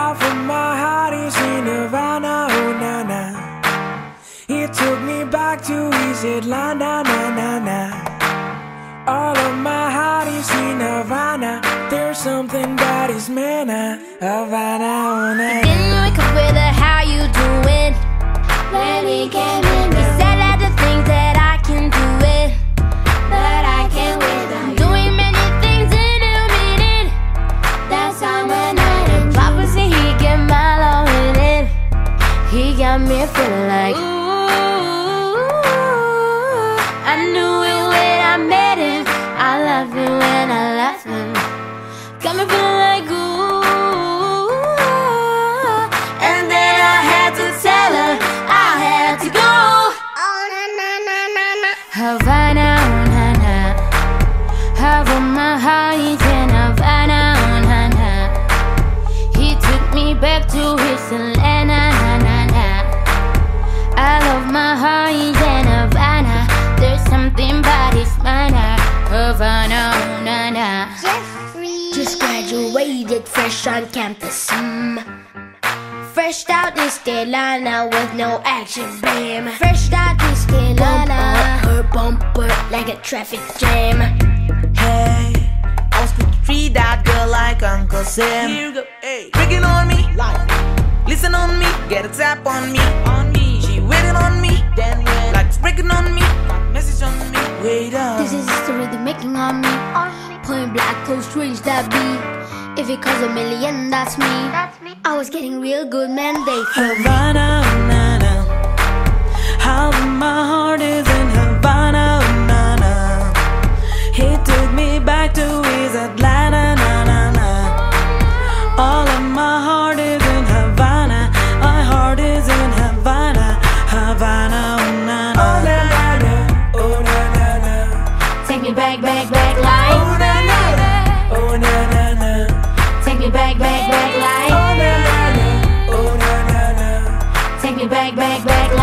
half of my heart is in Havana, oh na na. He took me back to his Atlanta, na na na. All of my heart is in Havana. There's something that is mana, uh, Havana, oh na na. Feeling like ooh. I knew it when I met him. I love him when I left him. Got me feeling like ooh. And then I had to tell her I had to go. Oh na na na na na. Havana, oh na na. Have my heart Jeffrey. Just graduated fresh on campus. Mm. Fresh out this Atlanta with no action, bam. Fresh out this Atlanta. Her bumper like a traffic jam. Hey, I was quick to treat that girl like Uncle Sam. Here you go, hey. Breaking on me, like listen on me, get a tap on me, on me. She waiting on me, then when like it's breaking on me, they're making on me. Point black, close strange that be. If it costs a million, that's me. I was getting real good mandate. Havana, na na. How in Havana. back, back.